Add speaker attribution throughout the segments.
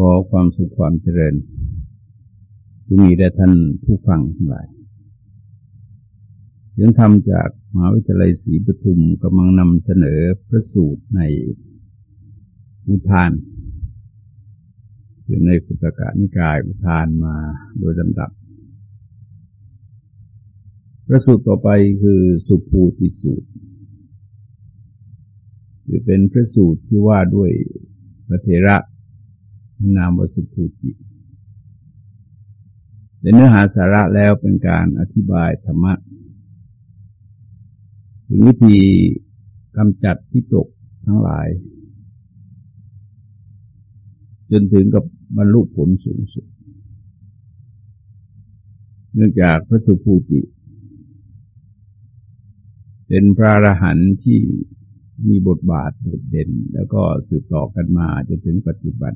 Speaker 1: ขอความสุขความเจริญจงมีแด่ท่านผู้ฟังทั้งหลายยังทำจากมหาวิทยาลัยศรีปทุมกำลังนำเสนอพระสูตรในอุทานคือในคุตกะนิกายอุทานมาโดยลำดับ พระสูตรต่อไปคือสุภูติสูตรคือเป็นพระสูตรที่ว่าด้วยพระเทระ นามวสุภูติแต่เนื้อหาสาระแล้วเป็นการอธิบายธรรมะถึงวิธีกำจัดพิตกทั้งหลาย จนถึงกับบรรลุผลสูงสุด เนื่องจากพระสุภูติเป็นพระอรหันต์ที่มีบทบาทโดดเด่น แล้วก็สืบต่อกันมาจนถึงปัจจุบัน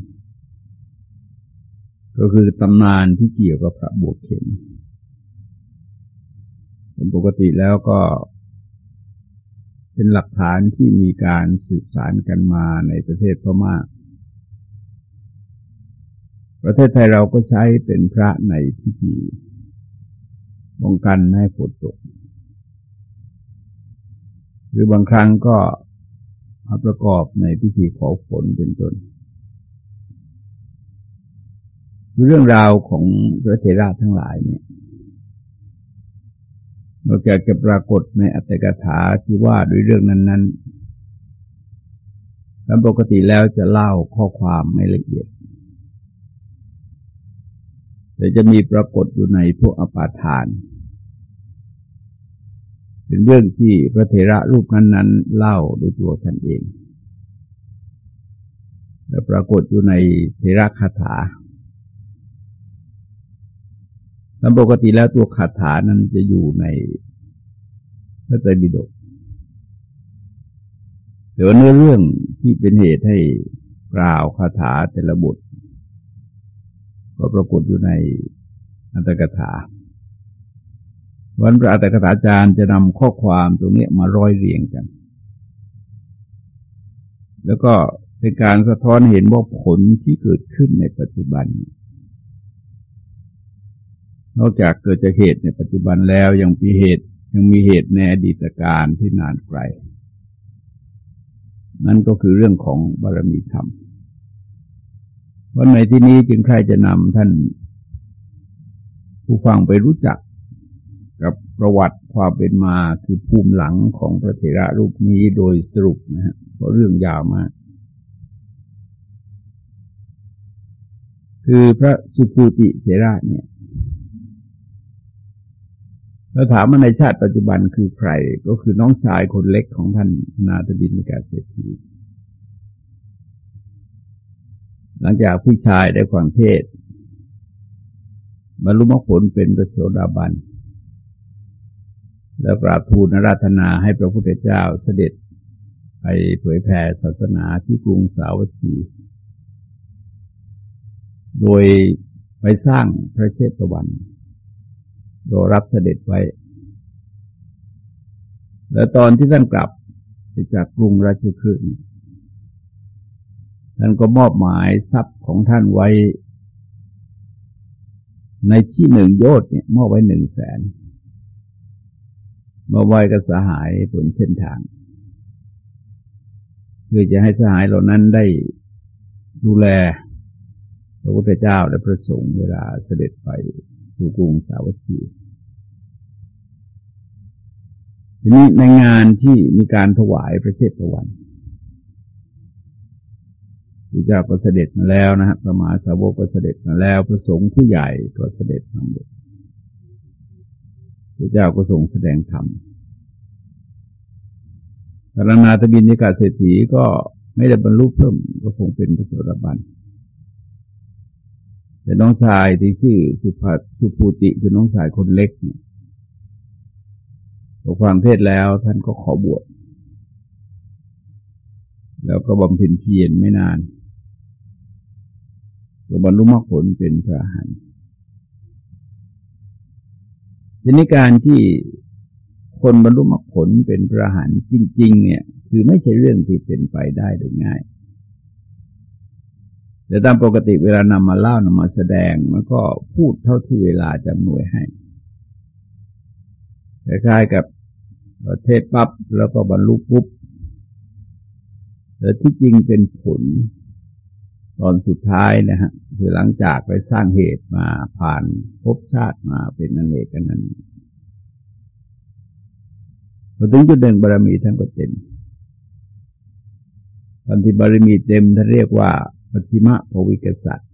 Speaker 1: ก็คือตำนานที่เกี่ยวกับพระบวกเข็มเป็นปกติแล้วก็เป็นหลักฐานที่มีการสืบสารกันมาในประเทศพม่า ประเทศไทยเราก็ใช้เป็นพระในพิธีป้องกันไม่ให้ฝนตก หรือบางครั้งก็มาประกอบในพิธีขอฝนเป็นต้น เรื่องราวของพระเทระทั้งหลายเนี่ยนอกจากจะปรากฏในอัตถกถาที่ว่าด้วยเรื่องนั้นๆตามปกติแล้วจะเล่าข้อความไม่ละเอียด แต่จะมีปรากฏอยู่ในพวกอปาทาน เป็นเรื่องที่พระเถระรูปนั้น ๆ เล่าด้วยตัวท่านเอง และปรากฏอยู่ในเทระคาถา ตามปกติแล้วตัวคาถานั้นจะอยู่ในพระไตรปิฎกแต่ว่าเนื้อเรื่องที่เป็นเหตุให้กล่าวคาถาแต่ละบทก็ปรากฏอยู่ในอัตถกถา วันพระอัตถกถาจารย์จะนำข้อความตรงนี้มาร้อยเรียงกัน แล้วก็เป็นการสะท้อนเห็นว่าผลที่เกิดขึ้นในปัจจุบันน นอกจากเกิดจากเหตุในปัจจุบันแล้วยังมีเหตุยังมีเหตุในอดีตการที่นานไกล นั่นก็คือเรื่องของบารมีธรรมวันในที่นี้จึงใครจะนำท่านผู้ฟังไปรู้จักกับประวัติความเป็นมาคือภูมิหลังของพระเถระรูปนี้โดยสรุปนะฮะเพราะเรื่องยาวมาก คือพระสุภูติเถระเนี่ย เราถามว่าในชาติปัจจุบันคือใคร ก็คือน้องชายคนเล็กของท่านนาถบินกาเศรษฐีหลังจากผู้ชายได้ความเทศบรรลุมรรคผลเป็นประโสดาบัน แล้วกราบทูลนราธนาให้พระพุทธเจ้าเสด็จไปเผยแผ่ศาสนาที่กรุงสาวัตถี โดยไปสร้างพระเชตวัน รอรับเสด็จไว้ แล้วตอนที่ท่านกลับจากกรุงราชคฤห์ท่านก็มอบหมายทรัพย์ของท่านไว้ ในที่หนึ่งโยชน์เนี่ยมอบไว้หนึ่งแสนมาไว้กับสหายบนเส้นทางเพื่อจะให้สหายเหล่านั้นได้ดูแลพระพุทธเจ้าและพระสงฆ์เวลาเสด็จไปสู่กรุงสาวัตถี ทีนี้ในงานที่มีการถวายพระเชตวันพระเจ้าก็เสด็จมาแล้วนะฮะประมาสาวกก็เสด็จมาแล้ว พระสงฆ์ผู้ใหญ่ก็เสด็จมาหมดพระเจ้าก็ทรงแสดงธรรมพระนาถบินิกาเศรษฐีก็ไม่ได้บรรลุเพิ่มก็คงเป็นพระโสดาบัน แต่น้องชายที่ชื่อสุภสุภูติคือน้องชายคนเล็กเนี่ย พอฟังเทศแล้วท่านก็ขอบวช แล้วก็บำเพ็ญเพียรไม่นานก็บรรลุมรรคผลเป็นพระอรหันต์ทีนี้การที่คนบรรลุมรรคผลเป็นพระอรหันต์จริง ๆ เนี่ย คือไม่ใช่เรื่องที่เป็นไปได้โดยง่าย แต่ตามปกติเวลานำมาเล่านำมาแสดงมันก็พูดเท่าที่เวลาจะหน่วยให้ คล้ายๆกับประเทศปั๊บแล้วก็บรรลุปุ๊บแต่ที่จริงเป็นผลตอนสุดท้ายนะฮะคือหลังจากไปสร้างเหตุมาผ่านภพชาติมาเป็นนันเอกกันนั้นพอถึงจุดหนึ่งบารมีท่านก็เต็มตอนที่บารมีเต็มท่านเรียกว่าปัจจิมะภวิกษัตริย์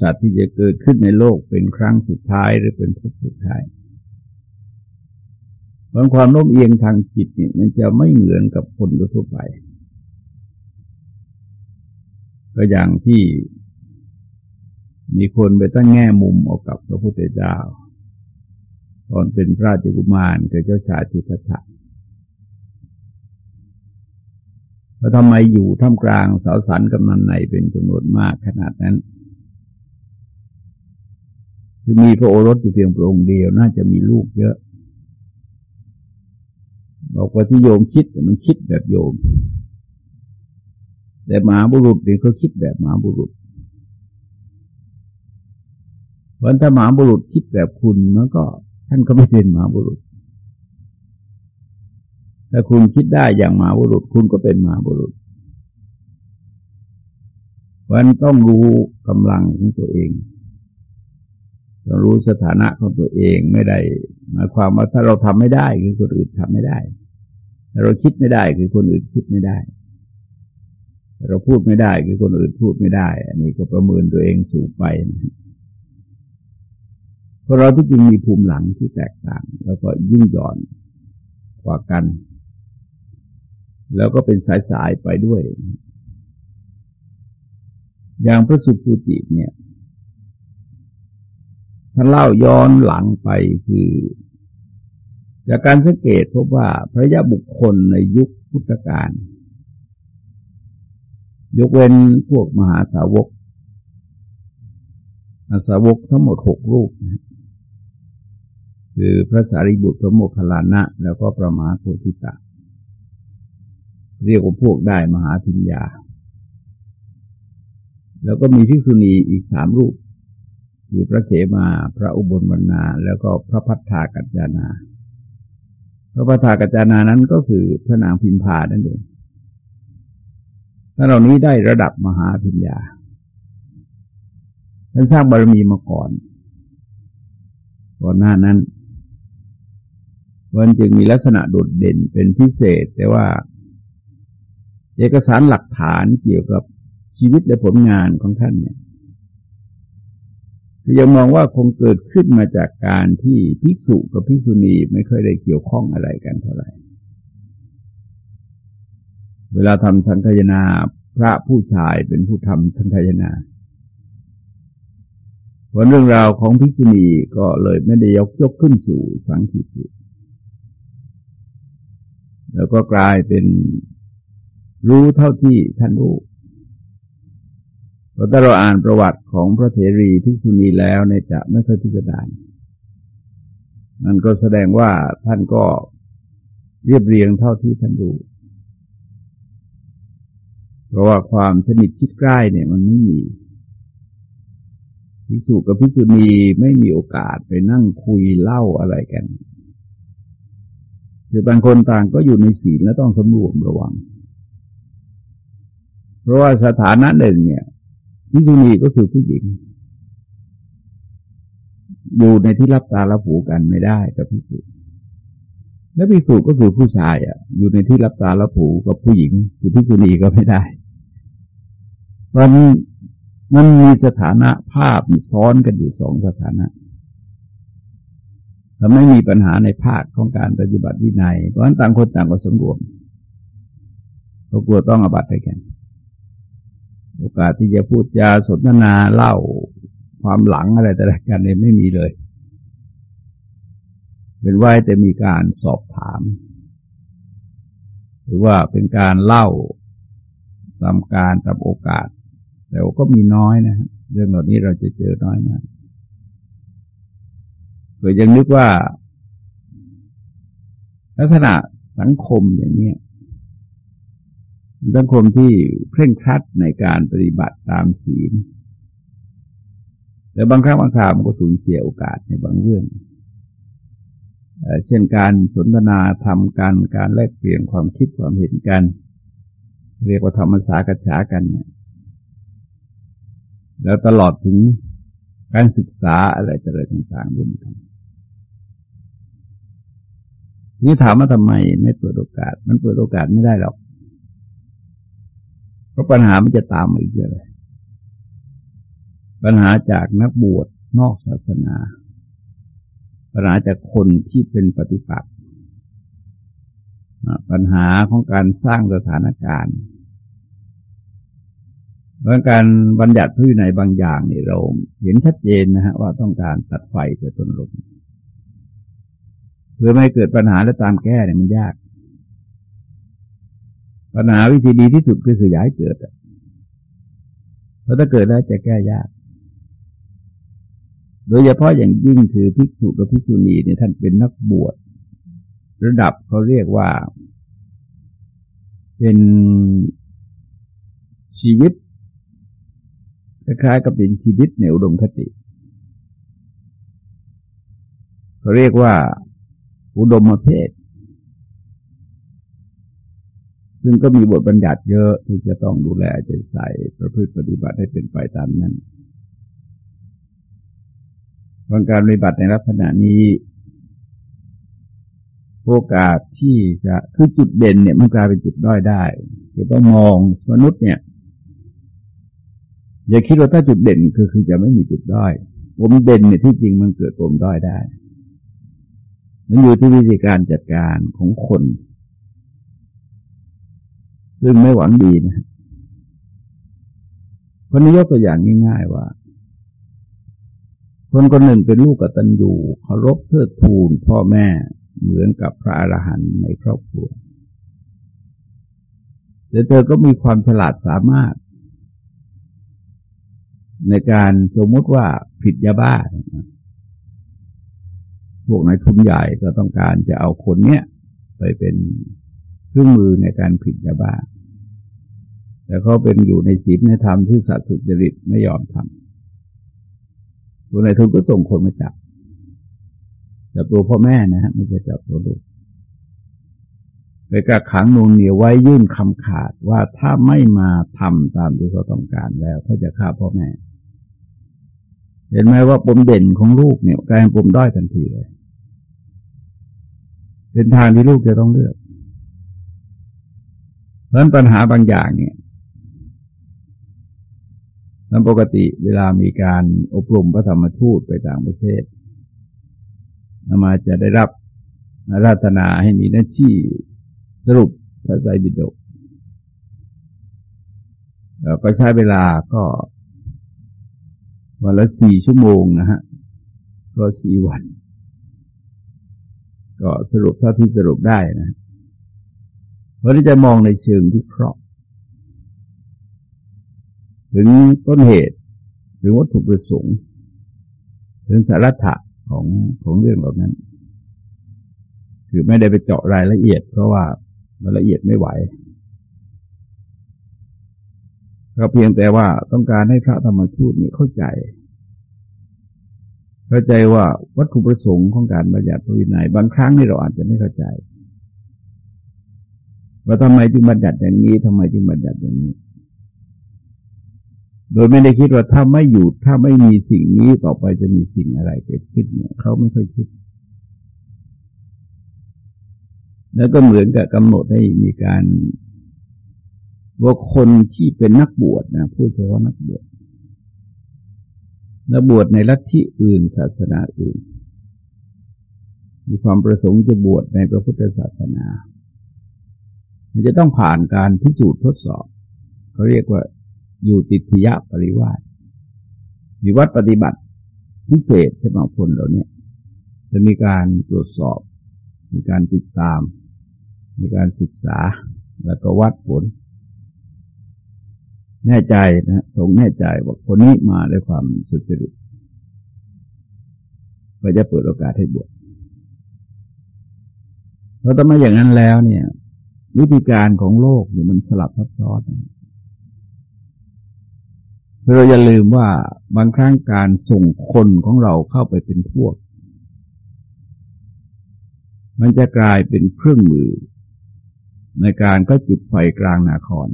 Speaker 1: สัตว์ที่จะเกิดขึ้นในโลกเป็นครั้งสุดท้ายหรือเป็นภพสุดท้าย เพราะความโน้มเอียงทางจิตเนี่ย มันจะไม่เหมือนกับคนทั่วไป ก็อย่างที่มีคนไปตั้งแง่มุมออกกับพระพุทธเจ้า ตอนเป็นพระราชกุมารกับเจ้าชายทิฏฐะว่าทำไมอยู่ท่ามกลางสาวสันกำนันในเป็นจำนวนมากขนาดนั้นคือมีพระโอรสอยู่เพียงพระองค์เดียวน่าจะมีลูกเยอะ บอกว่าที่โยมคิดมันคิดแบบโยม แต่มหาบุรุษเนี่ยเขาคิดแบบมหาบุรุษเพราะถ้ามหาบุรุษคิดแบบคุณมันก็ ท่านก็ไม่เป็นมหาบุรุษถ้าคุณคิดได้อย่างมาบุรุษ คุณก็เป็นมาบุรุษวันต้องรู้กำลังของตัวเองต้องรู้สถานะของตัวเองไม่ได้หมายความว่าถ้าเราทำไม่ได้คือคนอื่นทำไม่ได้ เราคิดไม่ได้คือคนอื่นคิดไม่ได้ เราพูดไม่ได้คือคนอื่นพูดไม่ได้ อันนี้ก็ประเมินตัวเองสูงไปเพราะเราที่จริงมีภูมิหลังที่แตกต่าง แล้วก็ยิ่งหย่อนกว่ากัน แล้วก็เป็นสายๆไปด้วย อย่างพระสุภูติเนี่ยท่านเล่าย้อนหลังไปคือ จากการสังเกตพบว่าพระยาบุคคลในยุคพุทธกาลยกเว้นพวกมหาสาวกสาวกทั้งหมดหกรูปนะคือพระสารีบุตรพระโมคคัลลานะ แล้วก็พระมหาโพธิตาเรียกว่าพวกได้มหาพิญญา แล้วก็มีภิกษุณีอีกสามรูป คือพระเขมา พระอุบลวรรณา แล้วก็พระพัฒากัจจานา พระพัฒธากัจจานานั้นก็คือพระนางพิมพานั่นเองท่านเหล่านี้ได้ระดับมหาพิญญาท่านสร้างบารมีมาก่อน ก่อนหน้านั้นมันจึงมีลักษณะโดดเด่นเป็นพิเศษ แต่ว่า เอกสารหลักฐานเกี่ยวกับชีวิตและผลงานของท่านเนี่ย ยังมองว่าคงเกิดขึ้นมาจากการที่ภิกษุกับภิกษุณีไม่ค่อยได้เกี่ยวข้องอะไรกันเท่าไหร่ เวลาทำสังคายนาพระผู้ชายเป็นผู้ทำสังคายนาผลเรื่องราวของภิกษุณีก็เลยไม่ได้ยกยกขึ้นสู่สังขีติแล้วก็กลายเป็นรู้เท่าที่ท่านรู้ พอถ้าเราอ่านประวัติของพระเถรีภิกษุณีแล้วเนี่ยจะไม่ค่อยพิจารณานั่นก็แสดงว่าท่านก็เรียบเรียงเท่าที่ท่านรู้เพราะว่าความสนิทชิดใกล้เนี่ยมันไม่มีภิกษุกับภิกษุณีไม่มีโอกาสไปนั่งคุยเล่าอะไรกันคือบางคนต่างก็อยู่ในศีลและต้องสำรวมระวัง เพราะว่าสถานะหนึ่งเนี่ย พิจุนีก็คือผู้หญิง อยู่ในที่รับตารับหูกันไม่ได้กับพิสุและพิสุก็คือผู้ชายอะ อยู่ในที่รับตารับหูกับผู้หญิง คือพิสุนีก็ไม่ได้เพราะนี้มันมีสถานะภาพซ้อนกันอยู่สองสถานะทำให้มีปัญหาในภาคของการปฏิบัติวินัย เพราะฉะนั้นต่างคนต่างก็สมรวมก็กลัวต้องอบัติกัน โอกาสที่จะพูดจาสนทนาเล่าความหลังอะไรแต่ละกันเนี่ยไม่มีเลย เป็นว่าแต่มีการสอบถาม หรือว่าเป็นการเล่าตามการตามโอกาส แต่ก็มีน้อยนะเรื่องเหล่านี้เราจะเจอน้อยมากเกิดยังนึกว่า ลักษณะสังคมอย่างนี้ สังคมที่เคร่งครัดในการปฏิบัติตามศีลแต่บางครั้งบางคราวมันก็สูญเสียโอกาสในบางเรื่อง เช่นการสนทนาทำกันการแลกเปลี่ยนความคิดความเห็นกัน เรียกว่าธรรมสากัจฉากันเนี่ยแล้วตลอดถึงการศึกษาอะไรต่างๆรวมกันนี่ถามว่าทำไมไม่เปิดโอกาส มันเปิดโอกาสไม่ได้หรอก เพราะปัญหามันจะตามมาอีกเยอะเลย ปัญหาจากนักบวชนอกศาสนา ปัญหาจากคนที่เป็นปฏิปักษ์ปัญหาของการสร้างสถานการณ์เรื่องการบัญญัติพระวินัยบางอย่างในี่เราเห็นชัดเจนนะฮะว่าต้องการตัดไฟแต่ต้นลมเพื่อไม่เกิดปัญหาและตามแก้เนี่ยมันยาก ปัญหาวิธีดีที่สุดก็คืออย่าให้เกิดเพราะถ้าเกิดแล้วจะแก้ยาก โดยเฉพาะอย่างยิ่งคือภิกษุกับภิกษุณีเนี่ยท่านเป็นนักบวช ระดับเขาเรียกว่า เป็นชีวิตคล้ายๆกับเป็นชีวิตในอุดมคติเขาเรียกว่า อุดมเพศ ซึ่งก็มีบทบัญญัติเยอะที่จะต้องดูแลใจใส่ประพฤติปฏิบัติให้เป็นไปตามนั้นการปฏิบัติในลักษณะนี้โอกาสที่จะคือจุดเด่นเนี่ยมันกลายเป็นจุดด้อยได้จะต้องมองมนุษย์เนี่ย อย่าคิดว่าถ้าจุดเด่นคือคือจะไม่มีจุดด้อยผมเด่นเนี่ยที่จริงมันเกิดผมด้อยได้ มันอยู่ที่วิธีการจัดการของคน ซึ่งไม่หวังดีนะคนนี้ยกตัวอย่างง่าย ๆ ว่า คนคนหนึ่งเป็นลูกกตัญญูเคารพเทิดทูนพ่อแม่เหมือนกับพระอรหันต์ในครอบครัวแต่เธอก็มีความฉลาดสามารถ ในการสมมติว่าผิดยาบ้า พวกนายทุนใหญ่ก็ต้องการจะเอาคนเนี้ยไปเป็น เครื่องมือในการผิดยาบ้าแต่เขาเป็นอยู่ในศีลในธรรมที่สัตว์สุจริตไม่ยอมทำตัวในทุนก็ส่งคนมาจับจับตัวพ่อแม่นะฮะไม่ใช่จับตัวลูกไปกักขังนูนเหนียวไว้ยื่นคำขาดว่าถ้าไม่มาทำตามที่เขาต้องการแล้วเขาจะฆ่าพ่อแม่ เห็นไหมว่าปมเด่นของลูกเนี่ยกลายเป็นปมด้อยทันทีเลย เป็นทางที่ลูกจะต้องเลือก เพราะนั้นปัญหาบางอย่างเนี่ยตามปกติเวลามีการอบรมพระธรรมทูตไปต่างประเทศนมาจะได้รับราตนาให้มีหน้าที่สรุปพระไตรปิฎกก็ใช้เวลาก็วันละสี่ชั่วโมงนะฮะ ก็สี่วัน ก็สรุปเท่าที่สรุปได้นะ เพราะที่จะมองในเชิงวิเคราะห์ถึงต้นเหตุหรือวัตถุประสงค์ถึงสาระถะของของเรื่องเหล่านั้น คือไม่ได้ไปเจาะรายละเอียด เพราะว่ามันละเอียดไม่ไหวก็เพียงแต่ว่าต้องการให้พระธรรมทูตนี่เข้าใจ เข้าใจว่าวัตถุประสงค์ของการบัญญัติพระวินัยบางครั้งนี่เราอาจจะไม่เข้าใจ ว่าทำไมจึงบัญญัติอย่างนี้ทำไมจึงบัญญัติอย่างนี้ โดยไม่ได้คิดว่าถ้าไม่อยู่ถ้าไม่มีสิ่งนี้ต่อไปจะมีสิ่งอะไรเกิดขึ้นเนี่ยเขาไม่ค่อยคิด แล้วก็เหมือนกับกำหนดให้มีการว่าคนที่เป็นนักบวชนะพูดเฉพาะนักบวชนักบวชในลัทธิอื่นศาสนาอื่น มีความประสงค์จะบวชในพระพุทธศาสนา มันจะต้องผ่านการพิสูจน์ทดสอบเขาเรียกว่าอยู่ติทยะปริวาสมีวัดปฏิบัติพิเศษสำหรับคนเหล่านี้จะมีการตรวจสอบ มีการติดตาม มีการศึกษา แล้วก็วัดผล แน่ใจนะสงแน่ใจว่าคนนี้มาด้วยความสุจริตก็จะเปิดโอกาสให้บวชเพราะถ้าไม่อย่างนั้นแล้วเนี่ย วิธีการของโลกเนี่ยมันสลับซับซ้อนเราอย่าลืมว่าบางครั้งการส่งคนของเราเข้าไปเป็นพวก มันจะกลายเป็นเครื่องมือ ในการก็จุดไฟกลางนาคร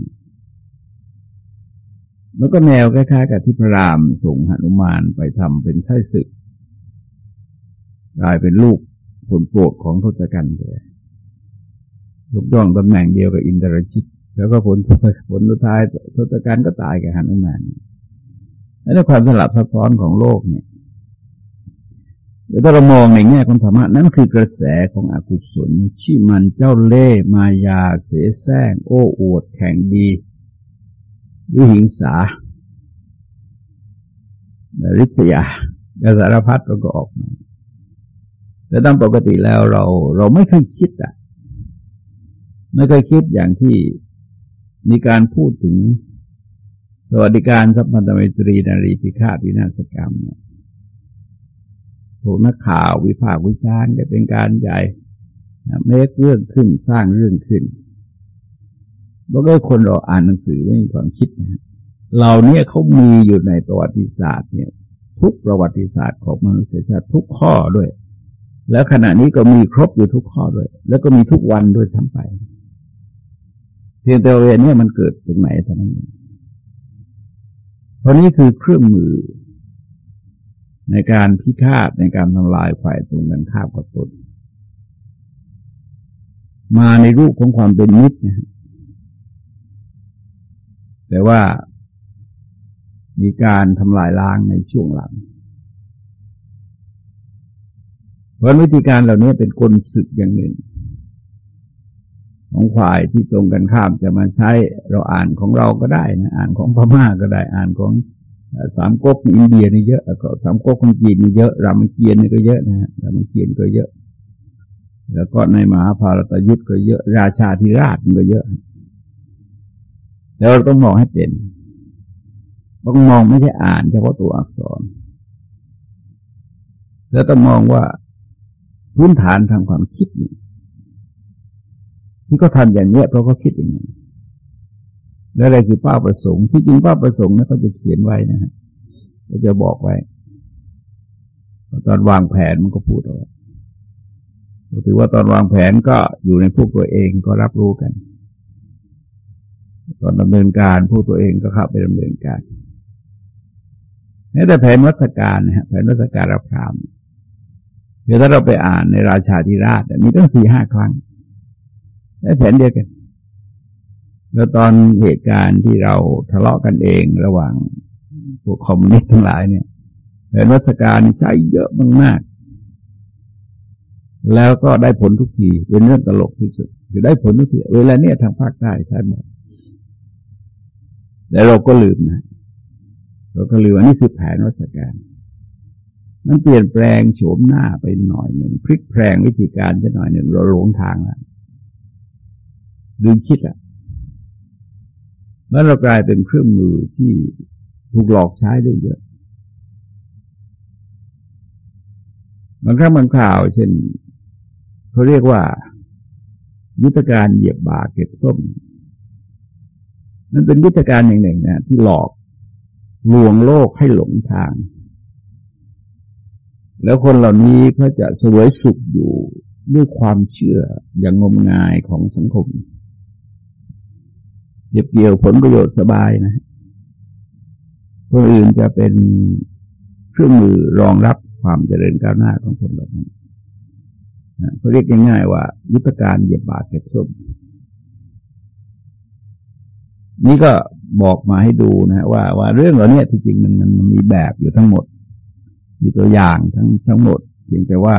Speaker 1: แล้วก็แนวคล้ายๆกับที่พระรามส่งหนุมานไปทำเป็นไส้ศึก กลายเป็นลูกผลโปรดของทศกัณฐ์เลย ยกย่องตำแหน่งเดียวกับอินทรชิต แล้วก็ผลผลสุดท้ายทศกัณฐ์ก็ตายกับหนุมานและความสลับซับซ้อนของโลกเนี่ยเดี๋ยวถ้าเรามองในแง่ของธรรมะนั่นคือกระแสของอกุศลที่มันเจ้าเล่มายาเสแสร้งโอ้อวดแข่งดีวิหิงสาริษยากสารพัดก็ก็ออกมาแต่ตามปกติแล้วเราเราไม่เคยคิดอะ ไม่เคยคิดอย่างที่มีการพูดถึงสวัสดิการสัมพันธมิตรีนารีพิฆาตวินาศกรรมเนี่ยพวกนักข่าววิพากษ์วิจารณ์จะเป็นการใหญ่เมคเรื่องขึ้นสร้างเรื่องขึ้นบอกว่าคนเราอ่านหนังสือไม่มีความคิดนะเราเนี่ยเขามีอยู่ในประวัติศาสตร์เนี่ย ทุกประวัติศาสตร์ของมนุษยชาติทุกข้อด้วย แล้วขณะนี้ก็มีครบอยู่ทุกข้อด้วย แล้วก็มีทุกวันด้วยทั้งไป เพียงแต่เวรเนี่ยมันเกิดตรงไหนเท่านั้นเองเพราะนี้คือเครื่องมือ ในการพิฆาตในการทำลายฝ่ายตรงกันข้ามกับตนมาในรูปของความเป็นมิตรนะแต่ว่ามีการทำลายล้างในช่วงหลัง เพราะวิธีการเหล่านี้เป็นกลศึกอย่างหนึ่ง ของฝ่ายที่ตรงกันข้ามจะมาใช้เราอ่านของเราก็ได้นะอ่านของพม่าก็ได้อ่านของสามก๊กในอินเดียนี่เยอะก็สามก๊กของจีนนี่เยอะรามเกียรตินี่ก็เยอะนะฮะรามเกียรติก็เยอะ แล้วก็ในมหาภารตยุทธก็เยอะราชาธิราชก็เยอะ แล้วเราต้องมองให้เป็นต้องมองไม่ใช่อ่านเฉพาะตัวอักษร แล้วต้องมองว่าพื้นฐานทางความคิดนี่ ที่เขาทำอย่างเนี้ยเพราะเขาคิดอย่างนี้แล้วอะไรคือป้าประสงค์ ที่จริงป้าประสงค์นะเขาจะเขียนไว้นะฮะเขาจะบอกไว้ตอนวางแผนมันก็พูดเอาถือว่าตอนวางแผนก็อยู่ในพวกตัวเองก็รับรู้กัน ตอนดำเนินการผู้ตัวเองก็เข้าไปดำเนินการนี่แต่แผนวัฏการนะฮะแผนวัฏการรับพรามเดี๋ยวถ้าเราไปอ่านในราชาธิราชมีตั้งสี่ห้าครั้ง แผนเดียวกัน แล้วตอนเหตุการณ์ที่เราทะเลาะกันเองระหว่างพวกคอมมิวนิสต์ทั้งหลายเนี่ยแผนวัฏการใช้เยอะมากๆแล้วก็ได้ผลทุกทีเป็นเรื่องตลกที่สุดคือได้ผลทุกทีเวลาเนี้ยทางภาคใต้ท่านหมดแต่เราก็ลืมนะเราก็ลืมว่านี่คือแผนรัชการมันเปลี่ยนแปลงโฉมหน้าไปหน่อยหนึ่งพลิกแปลงวิธีการจะหน่อยหนึ่งเราหลงทางแล้ว ลืมคิดอะแล้วเรากลายเป็นเครื่องมือที่ถูกหลอกใช้ได้เยอะบางครั้งบางข่าว เช่นเขาเรียกว่า ยุทธการเหยียบบาเก็บส้มมันเป็นวิธีการอย่างหนึ่งนะที่หลอกลวงโลกให้หลงทาง แล้วคนเหล่านี้เขาจะสวยสุขอยู่ด้วยความเชื่ออย่างงมงายของสังคม เก็บเกี่ยวผลประโยชน์สบายนะคนอื่นจะเป็นเครื่องมือรองรับความเจริญก้าวหน้าของคนเหล่านี้เขาเรียกง่ายๆว่ายุทธการเหยียบบาดเก็บส้มนี่ก็บอกมาให้ดูนะว่าว่าเรื่องเหล่านี้ที่จริงมันมันมันมีแบบอยู่ทั้งหมด มีตัวอย่างทั้งทั้งหมดเพียงแต่ว่า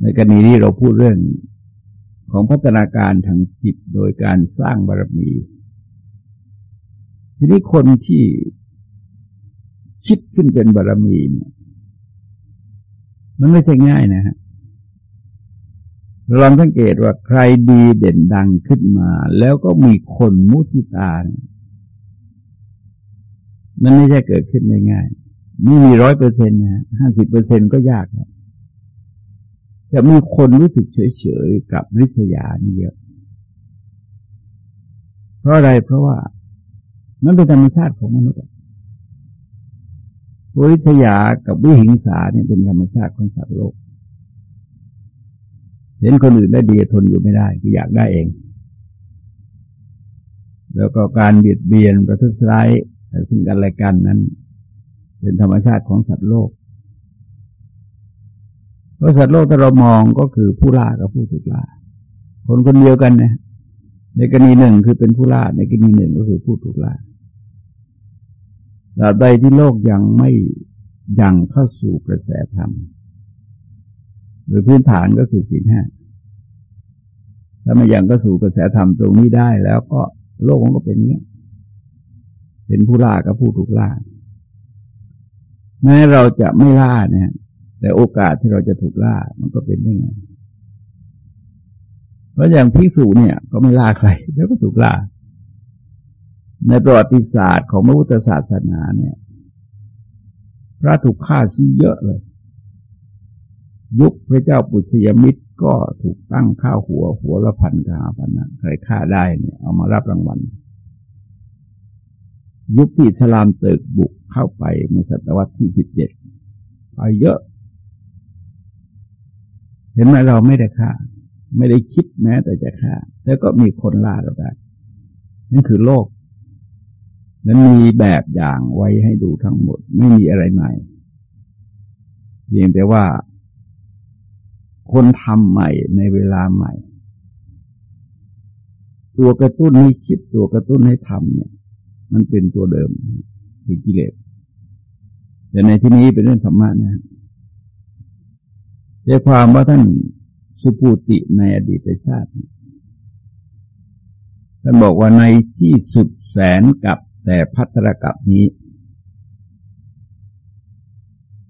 Speaker 1: ในกรณีที่เราพูดเรื่อง ของพัฒนาการทางจิตโดยการสร้างบารมี ทีนี้คนที่คิดขึ้นเป็นบารมีเนี่ยมันไม่ใช่ง่ายนะฮะลองสังเกตว่าใครดีเด่นดังขึ้นมา แล้วก็มีคนมุทิตา มันไม่ใช่เกิดขึ้นได้ง่าย ไม่มีร้อยเปอร์เซ็นต์นะห้าสิบเปอร์เซ็นก็ยากนะ จะมีคนรู้สึกเฉยๆกับริษยานี่เยอะ เพราะอะไรเพราะว่ามันเป็นธรรมชาติของมนุษย์บริษยากับวิหิงสาเนี่ยเป็นธรรมชาติของสัตว์โลก เห็นคนอื่นได้ดีทนอยู่ไม่ได้ก็อยากได้เอง แล้วก็การเบียดเบียนประทุษร้ายซึ่งกันและกันนั้น เป็นธรรมชาติของสัตว์โลก เพราะสัตว์โลกถ้าเรามองก็คือผู้ล่ากับผู้ถูกล่า คนคนเดียวกันนะในกรณีหนึ่งคือเป็นผู้ล่าในกรณีหนึ่งก็คือผู้ถูกล่าตราบใดที่โลกยังไม่ยังเข้าสู่กระแสธรรมโดยพื้นฐานก็คือศีลห้าถ้าไม่ยังก็สู่กระแสธรรมตรงนี้ได้แล้วก็โลกมันก็เป็นเงี้ย เป็นผู้ล่ากับผู้ถูกล่าแม้เราจะไม่ล่าเนี่ย แต่โอกาสที่เราจะถูกล่ามันก็เป็นได้ไงเพราะอย่างพิสูจเนี่ยก็ไม่ล่าใคร แล้วก็ถูกล่า ในประวัติศาสตร์ของพระพุทธศาสนาเนี่ย พระถูกฆ่าซีเยอะเลย ยุคพระเจ้าปุษยมิตรก็ถูกตั้งข้าวหัว หัวละพันกาพันนะใครฆ่าได้เนี่ยเอามารับรางวัลยุคที่สลามติกบุกเข้าไปในศตวรรษที่สิบเจ็ดไปเยอะ เห็นไหมเราไม่ได้ฆ่า ไม่ได้คิดแม้แต่จะฆ่า แล้วก็มีคนล่าเราได้นั่นคือโลกนั้นมีแบบอย่างไว้ให้ดูทั้งหมด ไม่มีอะไรใหม่เพียงแต่ว่า คนทำใหม่ในเวลาใหม่ ตัวกระตุ้นให้คิดตัวกระตุ้นให้ทำเนี่ย มันเป็นตัวเดิมคือกิเลสแต่ในที่นี้เป็นเรื่องธรรมะนะ ใจความว่าท่านสุปูติในอดีตชาติ ท่านบอกว่าในที่สุดแสนกับแต่พัทรกับนี้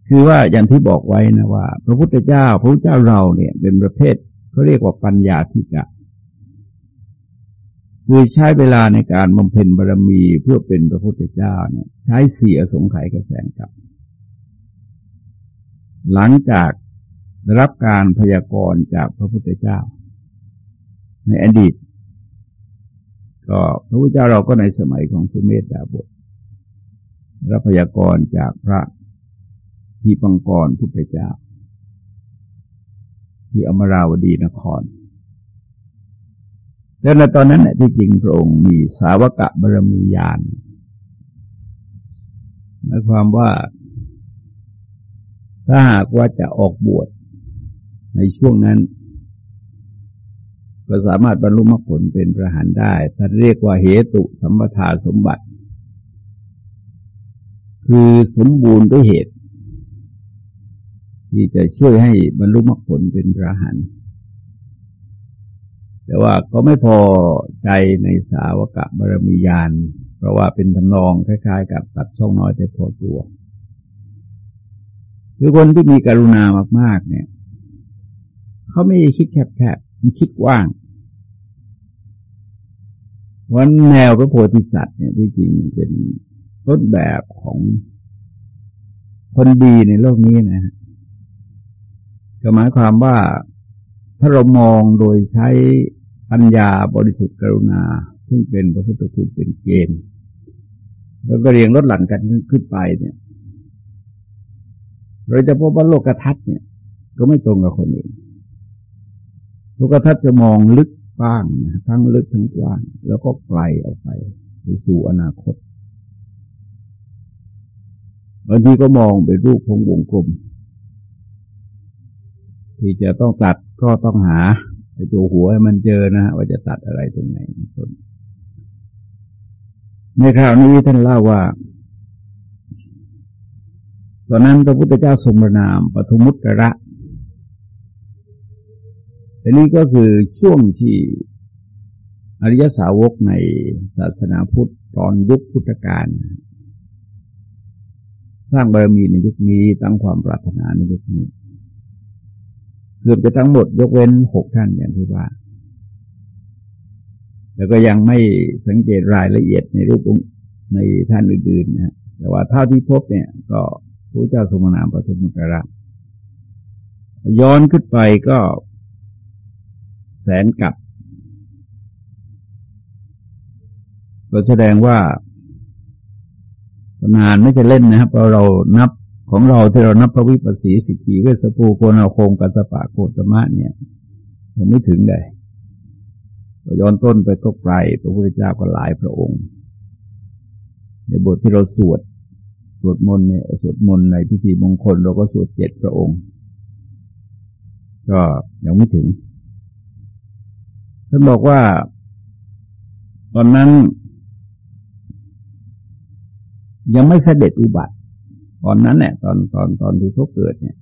Speaker 1: คือว่าอย่างที่บอกไว้นะว่า พระพุทธเจ้า พระพุทธเจ้าเราเนี่ย เป็นประเภทเขาเรียกว่าปัญญาธิกะคือใช้เวลาในการบำเพ็ญบารมีเพื่อเป็นพระพุทธเจ้าเนี่ย ใช้เสียสงไขยกระแสกับ หลังจาก รับการพยากรณ์จากพระพุทธเจ้า ในอดีต ก็พระพุทธเจ้าเราก็ในสมัยของสุเมธดาบทรับพยากรณ์จากพระที่ปังกรพุทธเจ้า ที่อมราวดีนคร แล้วในตอนนั้นที่จริงพระองค์มีสาวกะบรมียานหมายความว่าถ้าหากว่าจะออกบวช ในช่วงนั้นก็สามารถบรรลุมรรคผลเป็นพระหันได้ท่านเรียกว่าเหตุสัมปทาสมบัติ คือสมบูรณ์ด้วยเหตุ ที่จะช่วยให้บรรลุมรรคผลเป็นพระหันแต่ว่าก็ไม่พอใจในสาวกะบารมียาน เพราะว่าเป็นทำนองคล้ายๆ กับตัดช่องน้อยแต่พอตัวคือคนที่มีกรุณามาก ๆ เนี่ย เขาไม่คิดแคบมันคิดกว้างวันแนวพระโพธิสัตว์เนี่ยที่จริงเป็นต้นแบบของคนดีในโลกนี้นะฮะก็หมายความว่าถ้าเรามองโดยใช้ปัญญาบริสุทธิ์กรุณา ซึ่งเป็นพระพุทธคุณเป็นเกณฑ์แล้วก็เรียงลดหลั่นกันขึ้นไปเนี่ย เราจะพบว่าโลกทัศน์เนี่ย ก็ไม่ตรงกับคนอื่น ลูกทัศน์จะมองลึกกว้างนะทั้งลึกทั้งกว้าง แล้วก็ไกลออกไป ไปสู่อนาคตบางทีก็มองเป็นรูปของวงกลม ที่จะต้องตัดก็ต้องหาไอ้ตัวหัวให้มันเจอนะว่าจะตัดอะไรตรงไหนต้นในคราวนี้ท่านเล่าว่า ตอนนั้นพระพุทธเจ้าทรงประนามปทุมุตระ อันนี้ก็คือช่วงที่อริยสาวกในศาสนาพุทธตอนยุคพุทธกาลสร้างบารมีในยุคนี้ตั้งความปรารถนาในยุคนี้เกือบจะทั้งหมดยกเว้นหกท่านอย่างที่ว่า แล้วก็ยังไม่สังเกตรายละเอียดในรูปในท่านอื่นๆนะแต่ว่าเท่าที่พบเนี่ย ก็พระเจ้าสมณามปฐมุตระย้อนขึ้นไปก็ แสนกับก็แสดงว่า นานไม่จะเล่นนะครับเราเรานับของเราที่เรานับพระวิปัสสีสิกีเวสปูโกนาโคงกัสปะโคตมะเนี่ยเราไม่ถึงเลยเราย้อนต้นไปก็ไกลพระพุทธเจ้าก็หลายพระองค์ ในบทที่เราสวดสวดมนต์เนี่ยสวดมนต์ในพิธีมงคล เราก็สวดเจ็ดพระองค์ ก็ยังไม่ถึง ท่านบอกว่า ตอนนั้น ยังไม่เสด็จอุบัติ ตอนนั้นเนี่ยตอนตอนตอนที่เขาเกิดเนี่ย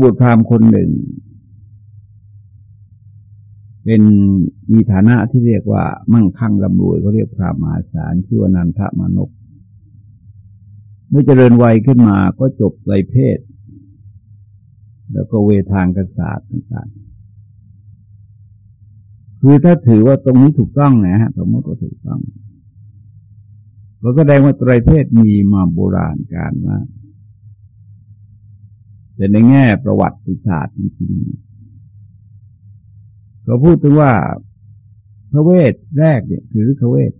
Speaker 1: บุตรพรามคนหนึ่ง เป็นมีฐานะที่เรียกว่า มั่งคั่งร่ำรวยเขาเรียกพรามมาสารชื่อว่านันทมานกเมื่อเจริญวัยขึ้นมาก็จบไรเพศ แล้วก็เวทางกษัตริย์ต่าง คือถ้าถือว่าตรงนี้ถูกต้องนะฮะสมมติว่าถูกต้องเราแสดงว่าไตรเพศมีมาโบราณการมากแต่ในแง่ประวัติศาสตร์จริงๆเราพูดถึงว่าพระเวทแรกเนี่ยคือฤกเวท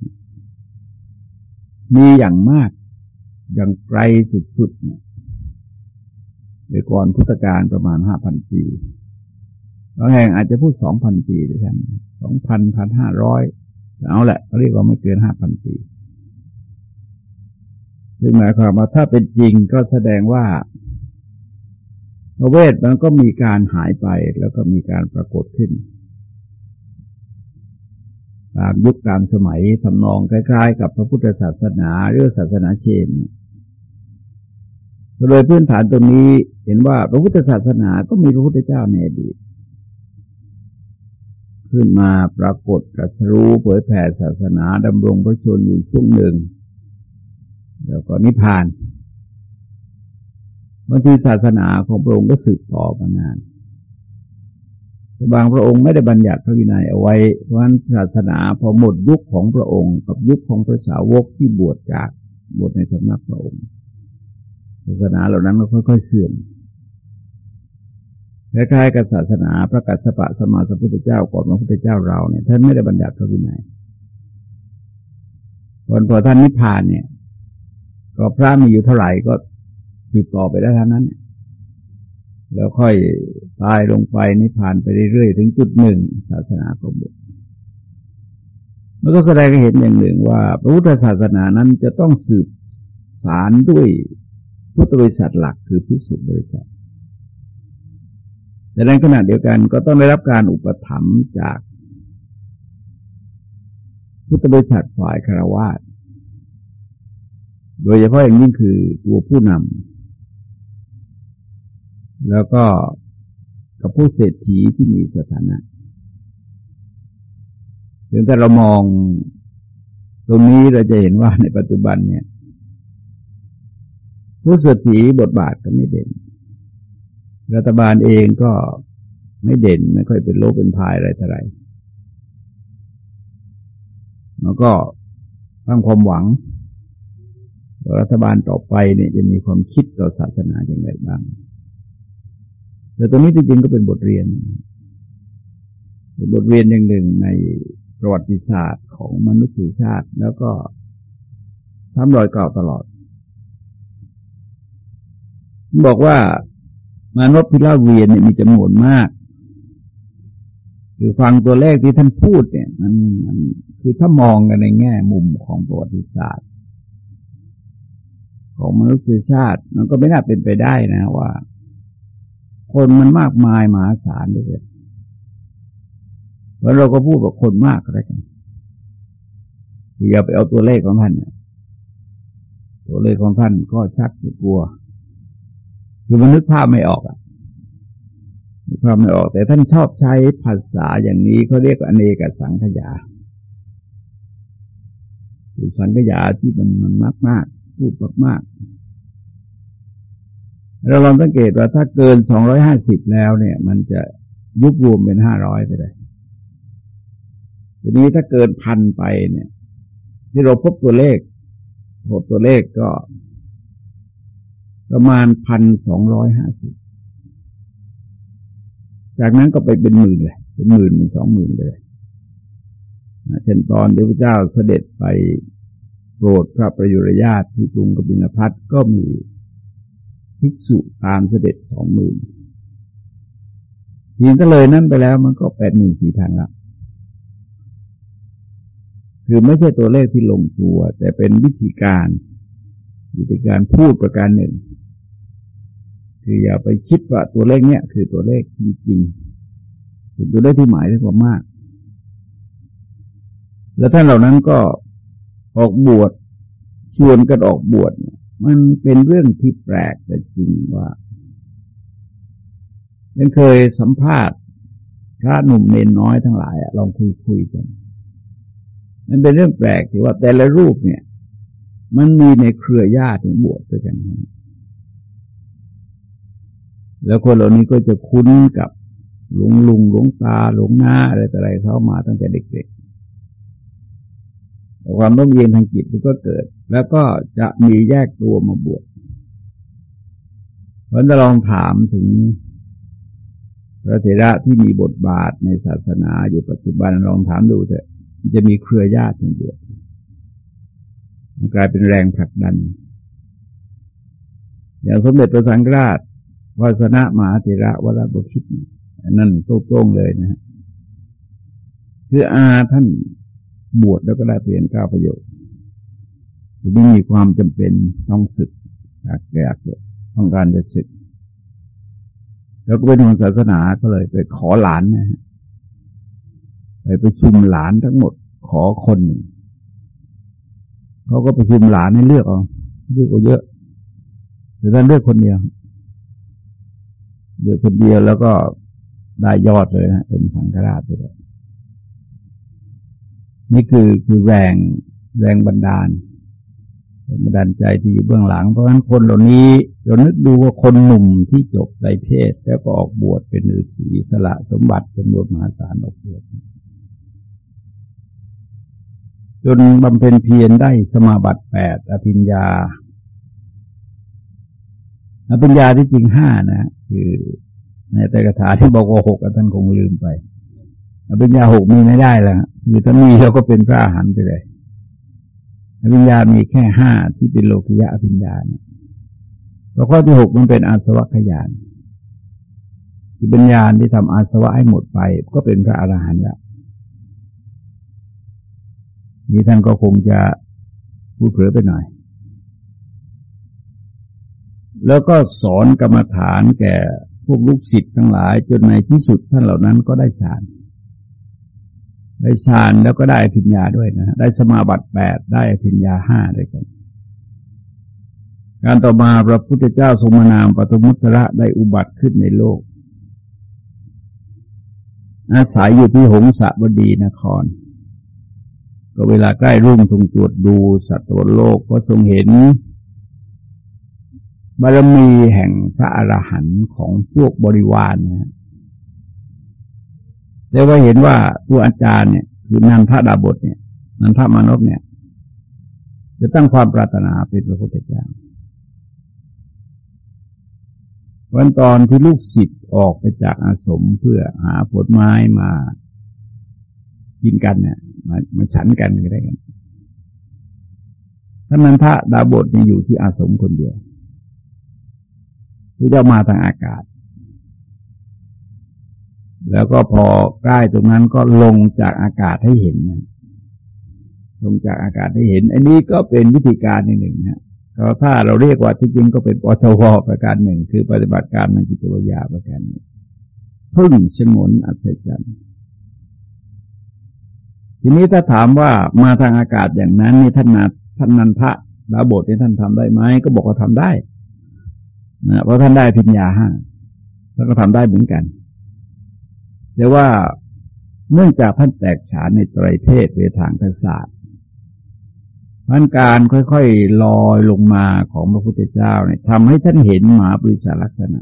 Speaker 1: มีอย่างมากอย่างไกลสุดๆเนี่ยในก่อนพุทธกาลประมาณห้าพันปีบางแห่งอาจจะพูดสองพันปีด้วยกัน สองพันพันห้าร้อยเอาแหละ เรียกว่าไม่เกินห้าพันปี ซึ่งหมายความว่าถ้าเป็นจริงก็แสดงว่า พระเวทมันก็มีการหายไปแล้วก็มีการปรากฏขึ้น ตามยุคตามสมัยทำนองคล้ายๆ กับพระพุทธศาสนาหรือศาสนาเชนโดยพื้นฐานตรงนี้เห็นว่าพระพุทธศาสนาก็มีพระพุทธเจ้าในอดีต ขึ้นมาปรากฏกรัสรู้เผยแผ่ศาสนาดำรงพระชนอยู่ช่วงหนึ่ง แล้วก็นิพพานบางทีศาสนาของพระองค์ก็สืบต่อมานานแต่บางพระองค์ไม่ได้บัญญัติพระวินัยเอาไว้ เพราะฉะนั้นศาสนาพอหมดยุคของพระองค์กับยุคของพระสาวกที่บวชจากบวชในสำนักพระองค์ ศาสนาเหล่านั้นก็ค่อย ๆ เสื่อม คล้ายๆกับศาสนาพระกัสสปะสมาสัพพุทธเจ้าก่อนพระพุทธเจ้าเราเนี่ยท่านไม่ได้บัญญัติพระวินัยคนพอท่านนิพพานเนี่ย ก็พระมีอยู่เท่าไหร่ก็สืบต่อไปได้ท่านั้นแล้วค่อยตายลงไปนิพพานไปเรื่อยๆ ถึงจุดหนึ่ง ศาสนาก็หมดมันก็แสดงให้เห็นอย่างหนึ่งว่า พระพุทธศาสนานั้นจะต้องสืบสารด้วยพุทธบริษัทหลักคือพิสุบริษัท แต่ในขณะเดียวกันก็ต้องได้รับการอุปถัมภ์จาก พุทธบริษัทฝ่ายคารวาสโดยเฉพาะอย่างยิ่งคือตัวผู้นำแล้วก็กับผู้เศรษฐีที่มีสถานะถึงแต่เรามองตรงนี้เราจะเห็นว่าในปัจจุบันเนี่ย ผู้เศรษฐีบทบาทก็ไม่เด่น รัฐบาลเองก็ไม่เด่นไม่ค่อยเป็นโลเป็นพายอะไรเท่าไรแล้วก็สร้างความหวังรัฐบาลต่อไปเนี่ยจะมีความคิดต่อศาสนาอย่างไรบ้าง แต่ตรงนี้จริงๆก็เป็นบทเรียนเป็นบทเรียนอย่างหนึ่งในประวัติศาสตร์ของมนุษยชาติ แล้วก็ซ้ำรอยเก่าตลอด บอกว่า มานพพิราเวียนเนี่ยมีจำนวนมากคือฟังตัวเลขที่ท่านพูดเนี่ยมันมันคือถ้ามองกันในแง่มุมของประวัติศาสตร์ ของมนุษยชาติ มันก็ไม่น่าเป็นไปได้นะว่า คนมันมากมายมหาศาลเลยแล้วเราก็พูดว่าคนมากอะไรกันอย่าไปเอาตัวเลขของท่านตัวเลขของท่านก็ชักกลัว คือมันนึกภาพไม่ออกอะนึกภาพไม่ออก แต่ท่านชอบใช้ภาษาอย่างนี้เขาเรียกอเนกสังขยาคือสังขยาที่มันมันมากมากพูดมากมากเราลองสังเกตว่าถ้าเกินสองร้อยห้าสิบแล้วเนี่ย มันจะยุบรวมเป็นห้าร้อยไปเลยทีนี้ถ้าเกินพันไปเนี่ย ที่เราพบตัวเลขพบตัวเลขก็ ประมาณพันสองร้อยห้าสิบจากนั้นก็ไปเป็นหมื่นเลย เป็นหมื่นเป็นสองหมื่นเลยเช่นตอนที่พระเจ้าเสด็จไปโปรดพระประยุรญาติที่กรุงกบิลพัทก็มีภิกษุตามเสด็จสองหมื่นทีนก็เลยนั่นไปแล้วมันก็แปดหมื่นสี่พันละคือไม่ใช่ตัวเลขที่ลงตัว แต่เป็นวิธีการวิธีการพูดประการหนึ่ง คืออย่าไปคิดว่าตัวเลขเนี้ยคือตัวเลขจริงๆเป็นตัวเลขที่หมายถึงว่ามาก แล้วท่านเหล่านั้นก็ออกบวชชวนกันออกบวชมันเป็นเรื่องที่แปลกแต่จริงว่ายังเคยสัมภาษณ์ พระหนุ่มเนนน้อยทั้งหลายลองคุยคุยกัน มันเป็นเรื่องแปลกที่ว่าแต่ละรูปเนี่ย มันมีในเครือญาติบวชด้วยกัน แล้วคนเหล่านี้ก็จะคุ้นกับหลงลุงหลงตาหลงหน้าอะไรต่ออะไรเข้ามาตั้งแต่เด็กๆแต่ความต้องเย็นทางจิตมันก็เกิด แล้วก็จะมีแยกตัวมาบวชเพราะจะลองถามถึงพระเถระที่มีบทบาทในศาสนาอยู่ปัจจุบันลองถามดูเถอะจะมีเครือญาติในบวชมันกลายเป็นแรงผลักดันอย่างสมเด็จพระสังฆราช วาสนามหาเถระวราบพิตรนั่นโต้งเลยนะฮะคืออาท่านบวชแล้วก็ได้เปลี่ยนก้าวประโยชน์ทีนี้มีความจำเป็นต้องศึกอยากอยากต้องการจะศึก แล้วก็เป็นห่วงศาสนาก็เลยไปขอหลานนะฮะไปไประชุมหลานทั้งหมด ขอคนหนึ่งเขาก็ประชุมหลานให้เลือกเอาเลือกเอาเยอะแต่ท่านเลือกคนเดียว อกคนเดียวแล้วก็ได้ยอดเลยนะเป็นสังฆราชไปเลยนี่คือคือแรงแรงบันดาลบันดาลใจที่อยู่เบื้องหลัง เพราะฉะนั้นคนเหล่านี้เรานึกดูว่าคนหนุ่มที่จบไตรเพศ แล้วก็ออกบวชเป็นฤาษีสละสมบัติเป็นบวชมหาศาลออกบวชจนบำเพ็ญเพียรได้สมาบัติแปดอภิญญา อภิญญาที่จริงห้านะ คือในแต่กถาที่บอกว่าหกท่านคงลืมไปอภิญญาหกมีไม่ได้แล้วคือถ้ามีเราก็เป็นพระอรหันต์ไปเลยอภิญญามีแค่ห้าที่เป็นโลกิยะอภิญญาเนี่ยพราะข้อที่หกมันเป็นอาสวะขยานคือปัญญาที่ทำอาสวะให้หมดไป ก็เป็นพระอรหันต์แล้วนี่ท่านก็คงจะพูดเผลอไปหน่อย แล้วก็สอนกรรมฐานแก่พวกลูกศิษย์ทั้งหลาย จนในที่สุดท่านเหล่านั้นก็ได้ฌาน ได้ฌานแล้วก็ได้พิญญาด้วยนะได้สมาบัติแปดได้พิญญาห้าด้วยกัน การต่อมาพระพุทธเจ้าทรงมานามปฐมุตระได้อุบัติขึ้นในโลก อาศัยอยู่ที่หงสะบดีนคร ก็เวลาใกล้รุ่งทรงตรวจดูสัตว์โลกก็ทรงเห็น บารมีแห่งพระอรหันต์ของพวกบริวารนะแต่ว่าเห็นว่าตัวอาจารย์เนี่ย คือนันทดาบทเนี่ยนันทมานพเนี่ย จะตั้งความปรารถนาเป็นพระพุทธเจ้าวันตอนที่ลูกศิษย์ออกไปจากอาสมเพื่อหาผลไม้มากินกันเนี่ยมามาฉันกันก็ได้กันท่านนันทดาบทเนี่ยอยู่ที่อาสมคนเดียว พระเจ้ามาทางอากาศ แล้วก็พอใกล้ตรงนั้นก็ลงจากอากาศให้เห็นลงจากอากาศให้เห็น อันนี้ก็เป็นวิธีการหนึ่งนะก็ถ้าเราเรียกว่าที่จริงก็เป็นปทวประการหนึ่ง คือปฏิบัติการในจิตวิทยาประการหนึ่งพึ่งชนนอัศจรรย์ทีนี้ถ้าถามว่ามาทางอากาศอย่างนั้นนี่ท่านนาท่านนันทะดาบทที่ท่านทำได้ไหมก็บอกว่าทำได้ นะเพราะท่านได้พิญญาห้าท่านก็ทำได้เหมือนกัน แต่ว่าเนื่องจากท่านแตกฉานในไตรเพศเวทางศาสตร์พันการค่อยๆลอยลงมาของพระพุทธเจ้าเนี่ยทำให้ท่านเห็นหมาบริษัทลักษณะ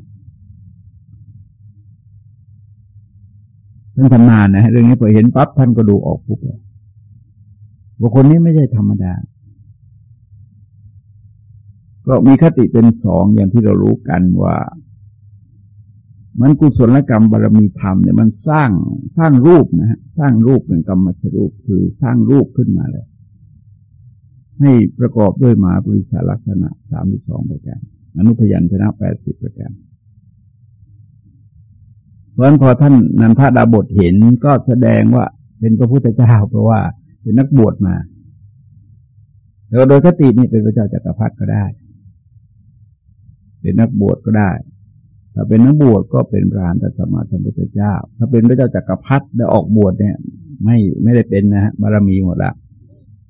Speaker 1: ท่านทำนานนะเรื่องนี้พอเห็นปั๊บท่านก็ดูออกปุ๊บเลยว่าคนนี้ไม่ใช่ธรรมดา ก็มีคติเป็นสองอย่างที่เรารู้กันว่า มันกุศลกรรมบารมีธรรมเนี่ยมันสร้างสร้างรูปนะฮะสร้างรูปเป็นกรรมมัชรูปคือสร้างรูปขึ้นมาเลย ให้ประกอบด้วยมาบริษัทลักษณะสามสิบสองประการอนุพยัญชนะแปดสิบประการเพราะฉะนั้นพอท่านนันทดาบทเห็นก็แสดงว่าเป็นพระพุทธเจ้าเพราะว่าเป็นนักบวชมาแล้วโดยคตินี่เป็นพระเจ้าจากักรพรรดิก็ได้ เป็นนักบวชก็ได้ ถ้าเป็นนักบวชก็เป็นพระอรหันตสมมาสัมพุทธเจ้า ถ้าเป็นพระเจ้าจักรพรรดิได้ออกบวชเนี่ย ไม่ไม่ได้เป็นนะฮะบารมีหมดละ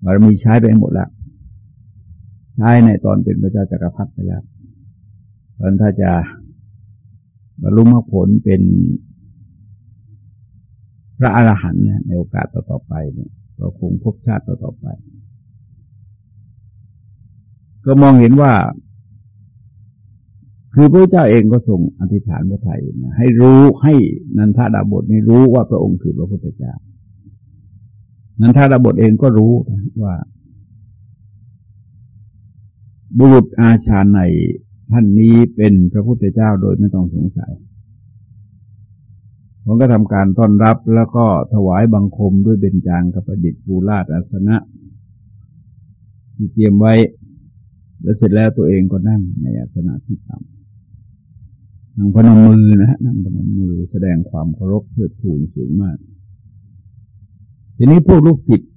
Speaker 1: บารมีใช้ไปหมดละใช้ในตอนเป็นพระเจ้าจักรพรรดิไปแล้วเพราะถ้าจะบรรลุมรรคผลเป็นพระอรหันต์ในโอกาสต่อๆไปเนี่ยก็คงพบชาติต่อๆไป ก็มองเห็นว่า คือพระเจ้าเองก็ทรงอธิษฐานพระไทยนะให้รู้ให้นันทาดาบทนี้รู้ว่าพระองค์คือพระพุทธเจ้า นันทาดาบทเองก็รู้ว่า บุรุษอาชาในท่านนี้เป็นพระพุทธเจ้าโดยไม่ต้องสงสัยผมก็ทำการต้อนรับแล้วก็ถวายบังคมด้วยเบญจางกับประดิษฐ์ภูราชอาสนะ ที่เตรียมไว้ แล้วเสร็จแล้วตัวเองก็นั่งในอาสนะที่ต่ำ นั่งพนมมือนะฮะนั่งพนมมือแสดงความเคารพเทิดทูนสูงมาก ทีนี้พวกลูกศิษย์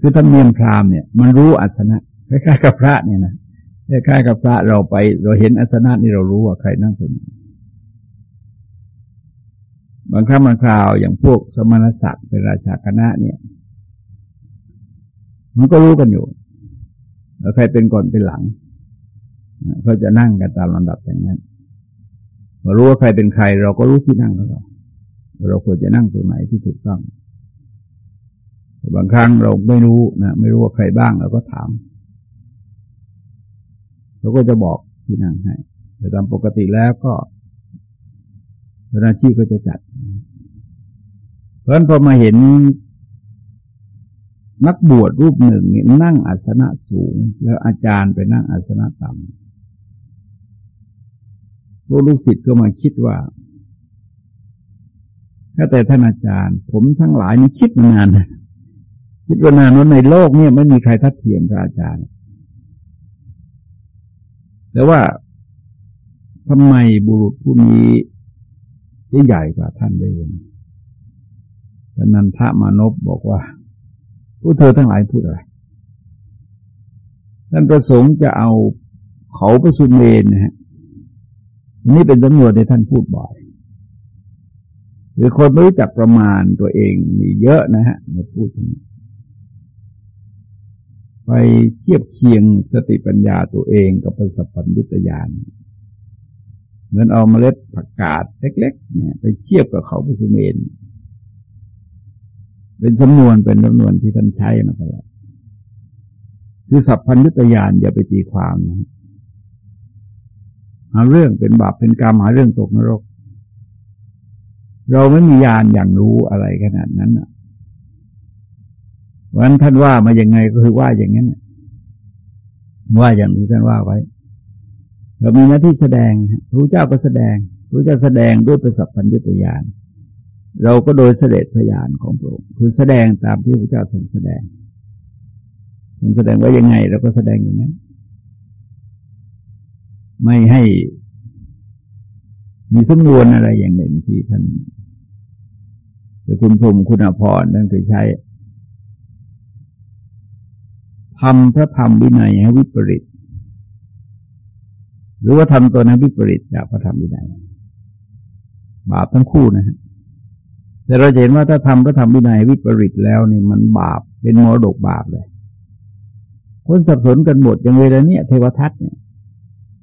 Speaker 1: คือธรรมเนียมพราหมณ์เนี่ย มันรู้อาสนะคล้ายๆกับพระเนี่ยนะคล้ายๆกับพระเราไป เราเห็นอาสนะนี่เรารู้ว่าใครนั่งตรงไหนบางครั้งบางคราวอย่างพวกสมณศักดิ์เป็นราชาคณะเนี่ย มันก็รู้กันอยู่แล้วใครเป็นก่อนเป็นหลังเขาจะนั่งกันตามลำดับอย่างนั้น พอรู้ว่าใครเป็นใคร เราก็รู้ที่นั่งของเราเราควรจะนั่งตรงไหนที่ถูกต้องบางครั้งเราไม่รู้นะไม่รู้ว่าใครบ้างเราก็ถามเราก็จะบอกที่นั่งให้ แต่ตามปกติแล้วก็เจ้าหน้าที่ก็จะจัด เพราะฉะนั้นพอมาเห็นนักบวชรูปหนึ่งนี่นั่งอาสนะสูง แล้วอาจารย์ไปนั่งอาสนะต่ำ พวกลูกศิษย์ก็มาคิดว่าถ้าแต่ท่านอาจารย์ ผมทั้งหลายนี่คิดมานานคิดว่านานว่าในโลกเนี่ยไม่มีใครทัดเทียมพระอาจารย์ แต่ว่าทำไมบุรุษผู้นี้ที่ใหญ่กว่าท่านได้ยังแต่นันทมานพบอกว่าผู้เธอทั้งหลายพูดอะไร ท่านประสงค์จะเอาเขาประสุเมนนะฮะ นี่เป็นตำรวจที่ท่านพูดบ่อยหรือคนไม่รู้จักประมาณตัวเองมีเยอะนะฮะมาพูดถึงไปเทียบเคียงสติปัญญาตัวเองกับประสบปัญญุตยานเหมือนเอาเมล็ดผักกาดเล็ก ๆ เนี่ย ไปเทียบกับเขาปุสุเมน เป็นสำนวนเป็นสำนวนที่ท่านใช้มาตลอดคือสัพพัญญุตยานอย่าไปตีความนะ หาเรื่องเป็นบาปเป็นกรรมหาเรื่องตกนรก เราไม่มียานอย่างรู้อะไรขนาดนั้นอะวันท่านว่ามาอย่างไงก็คือว่าอย่างนั้นว่าอย่างที่ท่านว่าไว้ เรามีหน้าที่แสดงพระเจ้าก็แสดงพระเจ้าแสดงด้วยประสัพพัญญุตยานเราก็โดยเสด็จพยานของพระองค์คือแสดงตามที่พระเจ้าทรงแสดงทรงแสดงว่ายังไงเราก็แสดงอย่างนั้น ไม่ให้มีสมนวนอะไรอย่างหนึ่งที่ท่านแต่คุณพรมคุณอภรนั่นเคยใช้ทำพระธรรมวินัยให้วิปริต หรือว่าทำตัวนั้นวิปริตจากพระธรรมวินัยบาปทั้งคู่นะฮะแต่เราเห็นว่าถ้าทำพระธรรมวินัยวิปริตแล้วนี่มันบาปเป็นมรดกบาปเลย คนสับสนกันหมดอย่างเวลาเนี้ยเทวทัตเนี่ย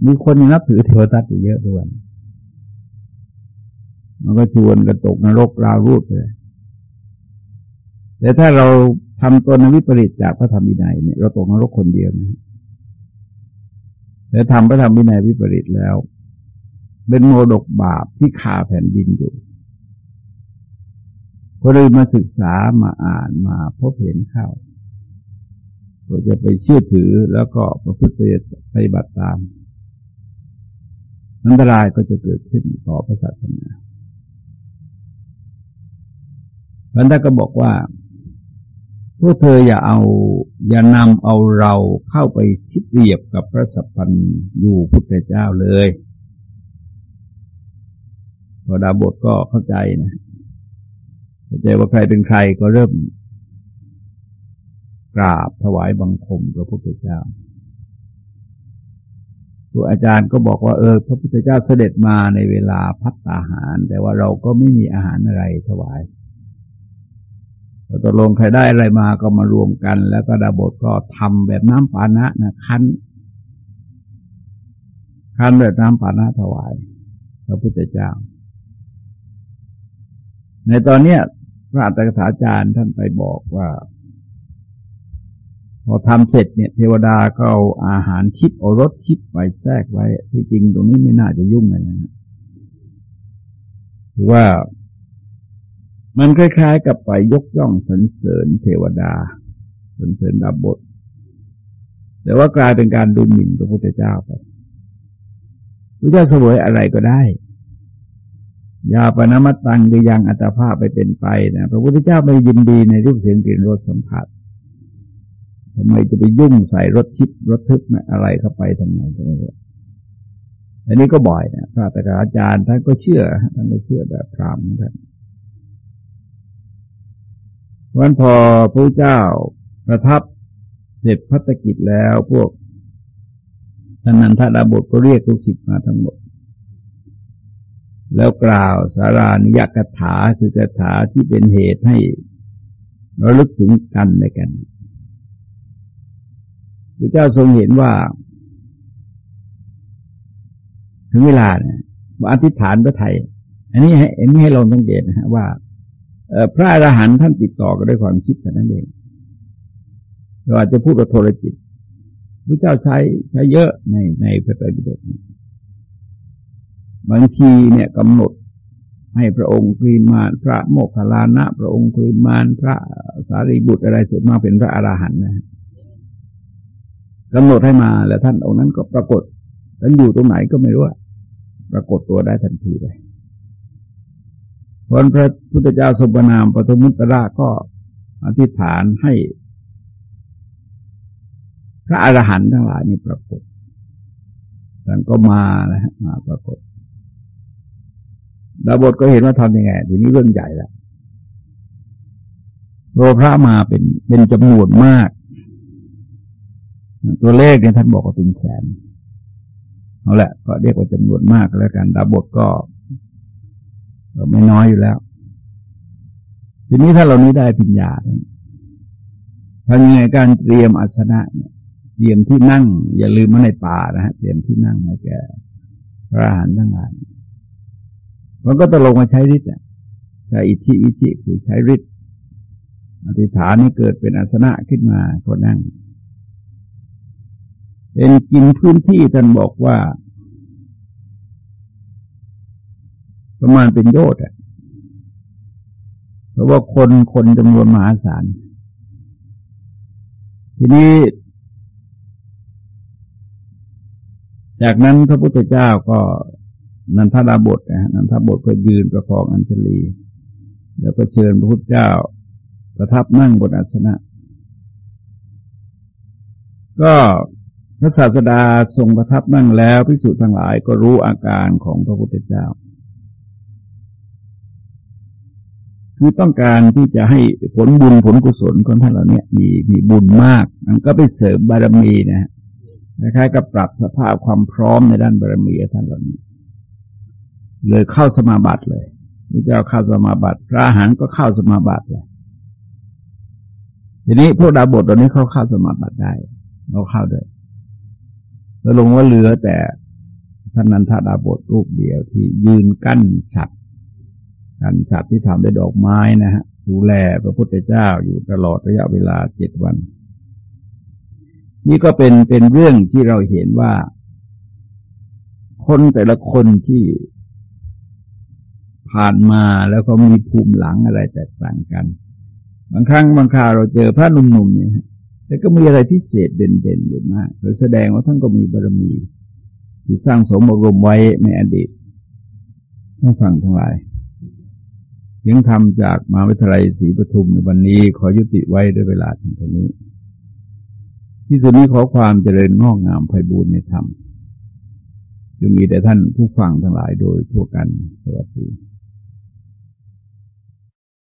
Speaker 1: มีคนนับถือเทวทัตอยู่เยอะด้วยมันก็ชวนกันตกนรกราวรูดเลยแต่ถ้าเราทำตนวิปริตจากพระธรรมวินัยเนี่ยเราตกนรกคนเดียวนะแต่ทำพระธรรมวินัยวิปริตแล้ว เป็นโมดกบาปที่คาแผ่นดินอยู่ก็เลยมาศึกษามาอ่านมาพบเห็นเข้าก็จะไปเชื่อถือแล้วก็ประพฤติปฏิบัติตาม อันตรายก็จะเกิดขึ้นต่อพระศาสนาพันธะก็บอกว่า พวกเธออย่าเอา อย่านำเอาเราเข้าไปชิดเรียบกับพระสัพพันอยู่พุทธเจ้าเลยพอดาบทก็เข้าใจนะเข้าใจว่าใครเป็นใครก็เริ่มกราบถวายบังคมพระพุทธเจ้า ตัวอาจารย์ก็บอกว่าเออ พระพุทธเจ้าเสด็จมาในเวลาพัฒนาหาร แต่ว่าเราก็ไม่มีอาหารอะไรถวายตกลงใครได้อะไรมาก็มารวมกัน แล้วก็ดาบทก็ทำแบบน้ำปานะนะคั้นคั้นแบบน้ำปานะถวาย พระพุทธเจ้า ในตอนเนี้ยพระอัตถกถาจารย์ท่านไปบอกว่า พอทำเสร็จเนี่ยเทวดาก็เอาอาหารชิปเอารถชิปไปแทรกไว้ ที่จริงตรงนี้ไม่น่าจะยุ่งเลยนะคือว่ามันคล้าย ๆ กับไปยกย่องสรรเสริญเทวดาสรรเสริญดาบท แต่ว่ากลายเป็นการดูหมิ่นพระพุทธเจ้าไปพระเจ้าสวยอะไรก็ได้ยาปนมัตตังคือยังอัตภาพไปเป็นไปนะพระพุทธเจ้าไม่ยินดีในรูปเสียงกลิ่นรสสัมผัส ทำไมจะไปยุ่งใส่รถชิปรถทึกอะไรเข้าไปทำไมอันนี้ก็บ่อยนะพระตถาจารย์ท่านก็เชื่อท่านก็เชื่อแบบพรามท่านวันพอพระเจ้าประทับเสร็จพัฒกิจแล้วพวกท่านนันทดาบทก็เรียกลูกศิษย์มาทั้งหมด แล้วกล่าวสารานิยกถาคือคาถาที่เป็นเหตุให้เราลึกถึงกันในกัน พระเจ้าทรงเห็นว่า ถึงเวลาเนี่ยว่าอธิษฐานพระไทย อันนี้ให้อันนี้ให้ลองสังเกตนะฮะว่าพระอรหันต์ท่านติดต่อกันด้วยความคิดแต่นั้นเองเราอาจจะพูดว่าโทรจิตพระเจ้าใช้ใช้เยอะในในพระไตรปิฎกบางทีเนี่ยกำหนดให้พระองค์ครีมานพระโมคคัลลานะ พระองค์ครีมานพระสารีบุตรอะไรสุดมาเป็นพระอรหันต์นะ กำหนดให้มาแล้วท่านองค์นั้นก็ปรากฏท่านอยู่ตรงไหนก็ไม่รู้ปรากฏตัวได้ทันทีเลยพระพระพุทธเจ้าสมนามปฐมุตระก็อธิษฐานให้ พระอรหันต์ทั้งหลายนี่ปรากฏท่านก็มานะฮะมาปรากฏดาบทก็เห็นว่าทำยังไงทีนี้เรื่องใหญ่ล้วโรพระมาเป็นเป็นจำนวนมาก ตัวเลขเนี่ยท่านบอกว่าเป็นแสนเอาละก็เรียกว่าจำนวนมากแล้วกันดาบทก็ก็ไม่น้อยอยู่แล้ว ทีนี้ถ้าเรานี้ได้ปัญญาทำยังไงการเตรียมอัสนะเนี่ยเตรียมที่นั่ง อย่าลืมว่าในป่านะฮะเตรียมที่นั่งให้แก่พระอรหันต์ทั้งหลายมันก็ตกลงมาใช้ฤทธิ์ใช้อิทธิอิทธิคือใช้ฤทธิ์อธิษฐานนี้เกิดเป็นอาสนะขึ้นมาก็นั่ง เป็นกินพื้นที่ท่านบอกว่า ประมาณเป็นโยชน์อะเพราะว่าคนคนจำนวนมหาศาล ทีนี้ จากนั้นพระพุทธเจ้าก็นันทดาบทนะนันทบทก็ยืนประคองอัญชลี แล้วก็เชิญพระพุทธเจ้า ประทับนั่งบนอาสนะ ก็ พระศาสดาทรงประทับนั่งแล้วพิสุทั้งหลายก็รู้อาการของพระพุทธเจ้า คือต้องการที่จะให้ผลบุญผลกุศลของท่านเหล่านี้มีมีบุญมาก มันก็ไปเสริมบารมีนะคล้ายๆกับปรับสภาพความพร้อมในด้านบารมีท่านเหล่านี้ เลยเข้าสมาบัติเลยพระเจ้าเข้าสมาบัติพระหันก็เข้าสมาบัติเลยทีนี้พวกดาบทตอนนี้เขาเข้าสมาบัติได้เขาเข้าได้ แล้วลงว่าเหลือแต่ท่านนันทาดาบทรูปเดียวที่ยืนกั้นฉัดการฉัดที่ทำด้วยดอกไม้นะฮะดูแลพระพุทธเจ้าอยู่ตลอดระยะเวลาเจ็ดวัน นี่ก็เป็นเป็นเรื่องที่เราเห็นว่า คนแต่ละคนที่ผ่านมาแล้วก็มีภูมิหลังอะไรแตกต่างกัน บางครั้งบางคราวเราเจอพระหนุ่มๆเนี่ย แต่ก็มีอะไรพิเศษเด่นๆอยู่มากโดยแสดงว่าท่านก็มีบารมี ที่สร้างสมบรมไว้ในอดีตต้องฟังทั้งหลาย เสียงธรรมจากมหาวิทยาลัยศรีปทุมในวันนี้ขอยุติไว้ด้วยเวลาถึงตรงนี้ ที่สุดนี้ขอความเจริญงอกงามไพบูรณ์ในธรรมจงมีแด่ท่านผู้ฟังทั้งหลายโดยทั่วกันสวัสดี